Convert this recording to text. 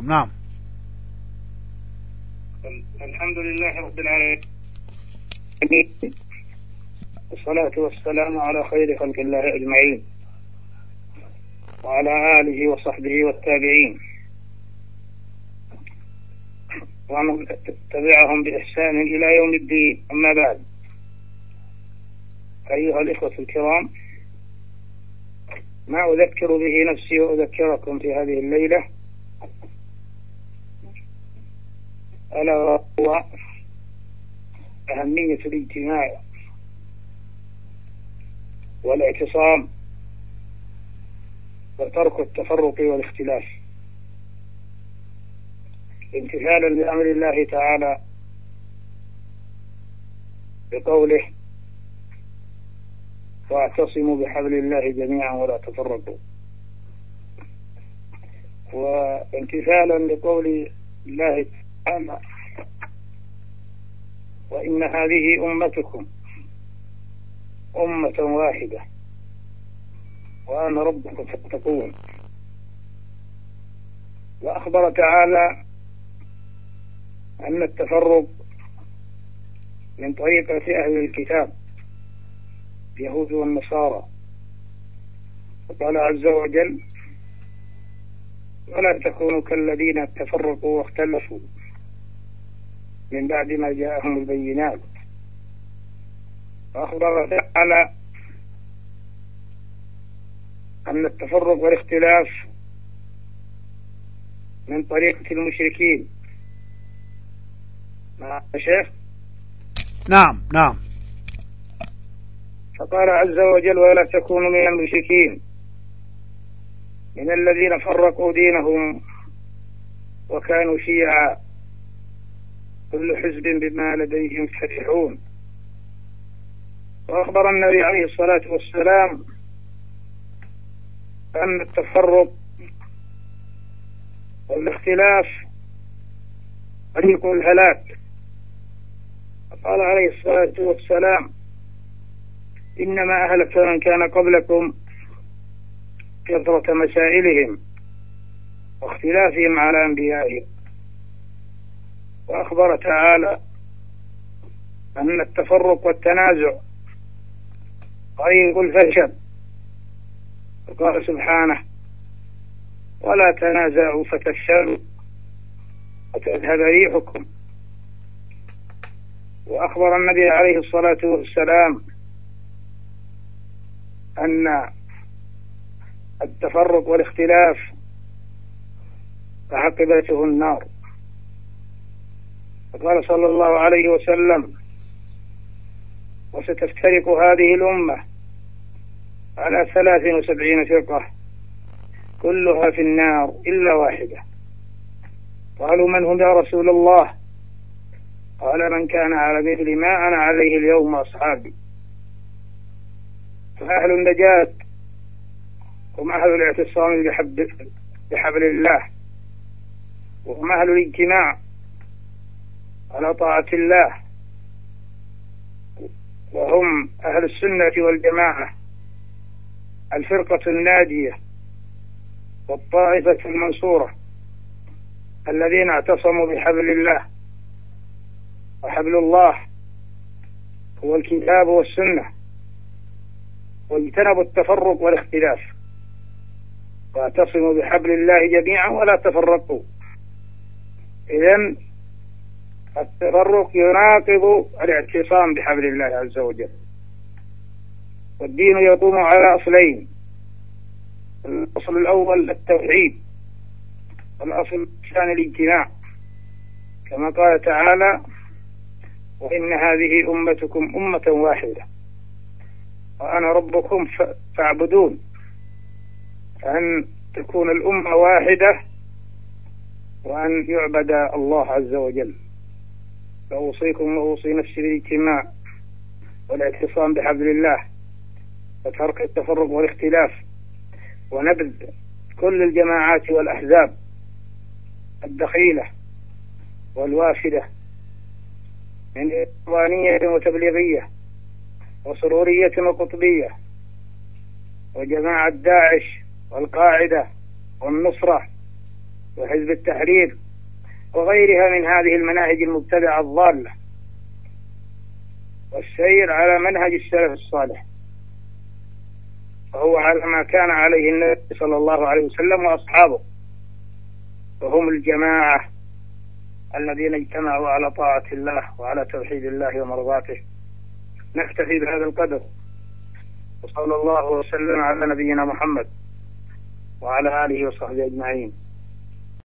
نعم. الحمد لله رب العالمين. والصلاة والسلام على خير خلق الله أجمعين. وعلى آله وصحبه والتابعين. ومن تبعهم بإحسان إلى يوم الدين. أما بعد. أيها الإخوة الكرام ما أذكر به نفسي وأذكركم في هذه الليلة. ألا وهو أهمية الاجتماع والاعتصام وترك التفرق والاختلاف. امتثالا لأمر الله تعالى بقوله واعتصموا بحبل الله جميعا ولا تفرقوا. وامتثالا لقول الله تعالى وإن هذه أمتكم أمة واحدة وأنا ربكم فاتقون. وأخبر تعالى أن التفرق من طريقة أهل الكتاب اليهود والنصارى. وقال عز وجل ولا تكونوا كالذين تفرقوا واختلفوا. من بعد ما جاءهم البينات. وأخبر تعالى أن التفرق والاختلاف من طريقة المشركين. مع شيخ؟ نعم نعم. فقال عز وجل ولا تكونوا من المشركين. من الذين فرقوا دينهم وكانوا شيعا كل حزب بما لديهم فرحون وأخبر النبي عليه الصلاة والسلام أن التفرق والاختلاف طريق الهلاك. قال عليه الصلاة والسلام إنما أهلك من كان قبلكم كثرة مسائلهم واختلافهم على أنبيائهم. وأخبر تعالى أن التفرق والتنازع طريق الفشل. وقال سبحانه ولا تنازعوا فتفشلوا وتذهب ريحكم. وأخبر النبي عليه الصلاة والسلام أن التفرق والاختلاف عاقبته النار. وقال صلى الله عليه وسلم وستفترق هذه الأمة على ثلاث وسبعين فرقة كلها في النار إلا واحدة. قالوا من هم يا رسول الله؟ قال من كان على مثل ما أنا عليه اليوم أصحابي فأهل النجاة هم أهل الاعتصام بحبل, بحبل الله وهم أهل الاجتماع. على طاعة الله. وهم أهل السنة والجماعة. الفرقة الناجية والطائفة المنصورة الذين اعتصموا بحبل الله. وحبل الله هو الكتاب والسنة. واجتنبوا التفرق والاختلاف. واعتصموا بحبل الله جميعا ولا تفرقوا. إذا التفرق يناقض الاعتصام بحبل الله عز وجل. والدين يقوم على أصلين. الأصل الأول التوحيد. والأصل الثاني الاجتماع كما قال تعالى وإن هذه أمتكم أمة واحدة. وأنا ربكم فاعبدون. أن تكون الأمة واحدة وأن يعبد الله عز وجل. فأوصيكم وأوصي نفسي بالاجتماع والاعتصام بحبل الله وترك التفرق والاختلاف ونبذ كل الجماعات والأحزاب الدخيلة والوافدة من إخوانية وتبليغية وسرورية وقطبية وجماعة داعش والقاعدة والنصرة وحزب التحرير وغيرها من هذه المناهج المبتدعة الضالة والسير على منهج السلف الصالح. وهو على ما كان عليه النبي صلى الله عليه وسلم وأصحابه. وهم الجماعة الذين اجتمعوا على طاعة الله وعلى توحيد الله ومرضاته. نكتفي بهذا القدر. وصلى الله وسلم على نبينا محمد وعلى آله وصحبه أجمعين.